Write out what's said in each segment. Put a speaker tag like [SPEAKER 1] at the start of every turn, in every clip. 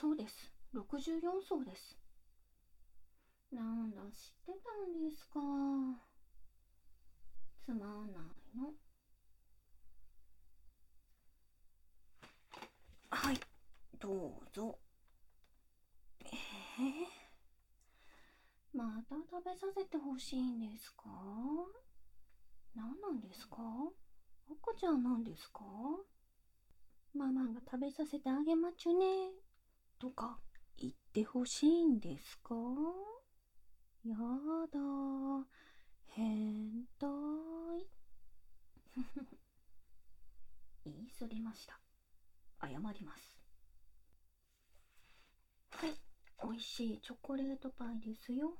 [SPEAKER 1] そうです。64層です。なんだ、知ってたんですか？つまんないの。はい、どうぞ。えー、また食べさせてほしいんですか？何なんですか？赤ちゃんなんですか？ママが食べさせてあげまちゅね。とか言ってほしいんですか？やだ。変態。言いそりました。謝ります。はい、美味しいチョコレートパイですよ。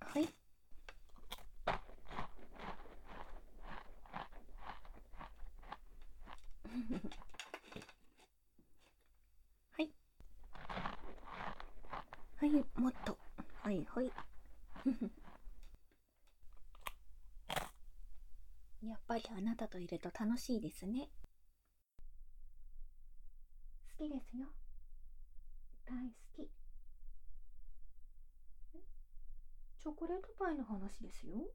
[SPEAKER 1] はい。はい。はい、もっと。はい、はい。やっぱりあなたといると楽しいですね。好きですよ。大好き。チョコレートパイの話ですよ。